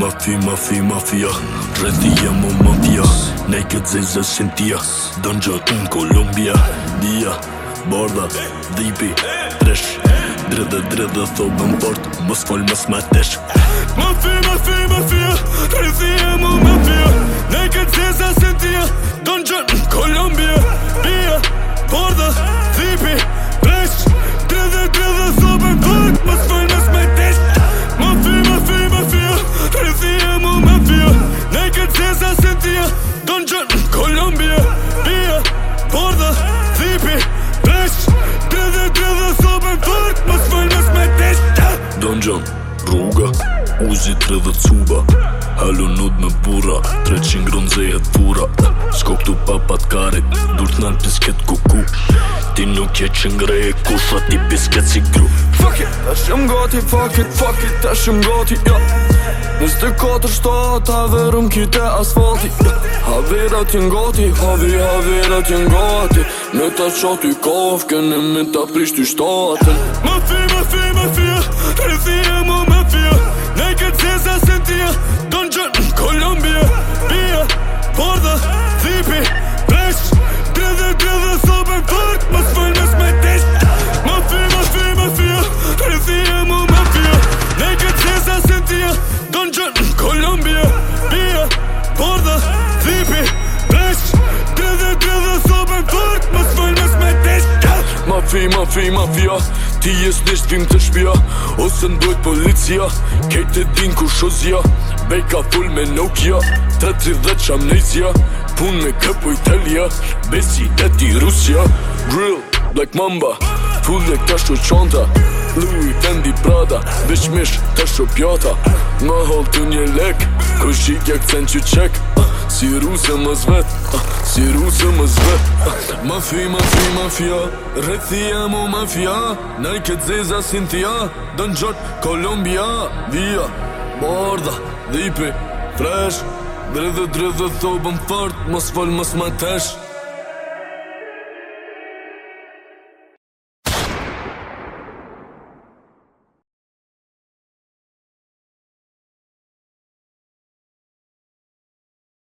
Mafi, mafi, mafia Redi jam mafia Ne këtë zezë sintia Don gjë unë Kolumbia Dia, barda, dhipi, tresh Dredhe, dredhe, thobën fort Mos fol, mos ma tesh Mafi, mafi, mafia, mafia. pi Pesh Të dhe të dhe so me fërk Më së fërnë së me tesh Don Gjon Rruga Uzi të dhe cuba Halu me bura 300 grunë zë pura Sko këtu papat kare Durët në në pisket kuku Ti nuk je që ngreje kusha Ti pisket si gru Fuck it Ta shëm gati Fuck it Fuck it Ta shëm gati Ja Nis të katër shtat A kite asfalti Ja Haverat jën gati Havi Haverat jën gati Në të qatë i kafke në me të prisht i shtatën Më fi, më fi, më fi, rëthi e më me fi Ne këtë zezë e asin tia, do në gjënë në Kolumbia Bia, por dhe, thipi, presh Dre dhe dre dhe sobe, fërk, më sfëll në smetisht Më fi, më fi, më fi, rëthi e më me fi Ne këtë zezë se asin tia, do në gjënë në Kolumbia Bia, por tu i mafia Ti jes nisht vim të shpia Ose ndojt policia Kejt e din ku shozja Bej ka full me Nokia 30 qamnezja Pun me këpo Italia Besi deti Rusia Grill, Black Mamba Full e shu qanta Louis Fendi Prada Vesh mish të pjata Më hall të një lek Kushik jak sen që qek Si rusë më zvet, si rusë më zvet Mafi, mafi, mafia, rëthi e mu mafia Nëj këtë të asin tja, dënë gjotë Kolumbia Via, borda, dhipi, fresh Dredhe, dredhe, thobën fart, mos fol, mos më tesh